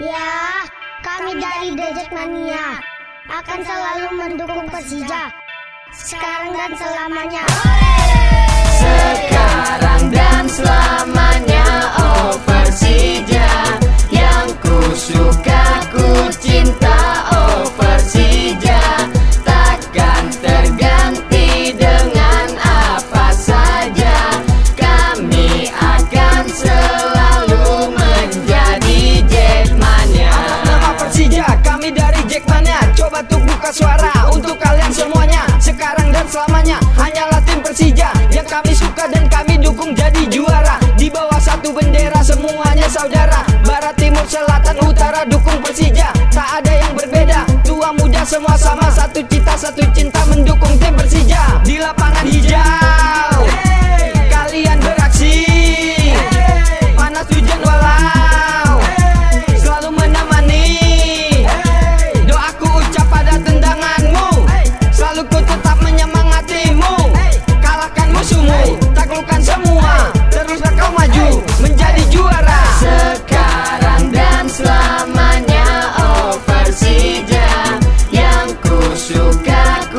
Ya, kami dari The Mania akan selalu mendukung Persija sekarang dan selamanya. Sekarang dan selamanya Buka suara untuk kalian semuanya. Sekarang dan selamanya hanyalah tim Persija. Yang kami suka dan kami dukung jadi juara. Di bawah satu bendera semuanya saudara. Barat, timur, selatan, utara dukung Persija. Tak ada yang berbeda. Tua muda semua sama. Satu cita, satu cinta mendukung tim Persija. Di lapangan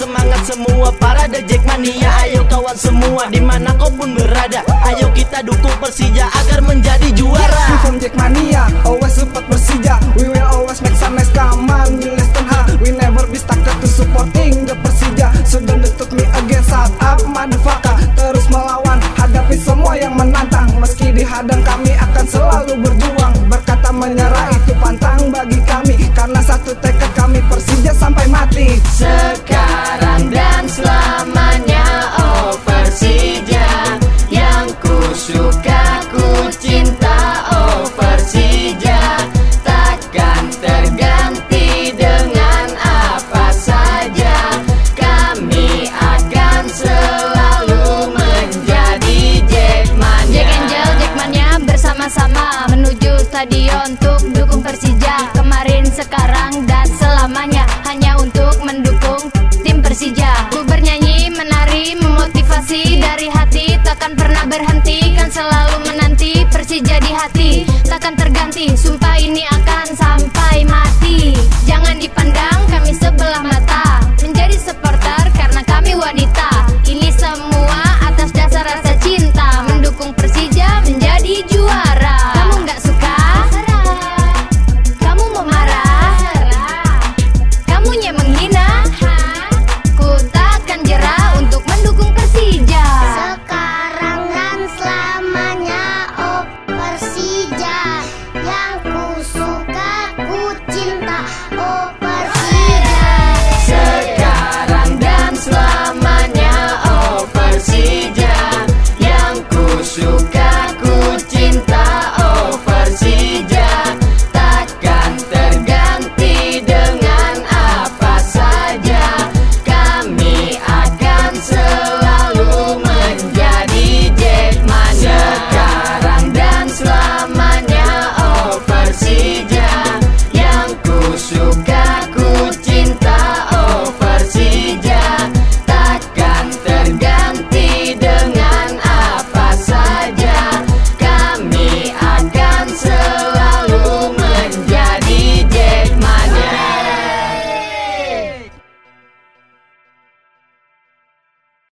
semangat semua para The Jackmania. Ayo kawan semua di mana kau pun berada. Ayo kita dukung Persija agar menjadi We juara. from Jackmania, always support Persija. We will always make some nice come on, you listen ha We never be stuck to supporting the Persija. So don't look me again, shut up motherfucker. Terus melawan, hadapi semua yang menantang. Meski dihadang kami akan selalu berjuang. Berkata menyerah itu pantang bagi kami. Karena satu tekad kami Persija sampai mati stadion untuk dukung Persija. Kemarin, sekarang, dan selamanya. Hanya untuk mendukung tim Persija. Ku bernyanyi, menari, memotivasi. Dari hati Takkan pernah berhenti, kan selalu menanti Persija di hati, takkan terganti. Sumpah ini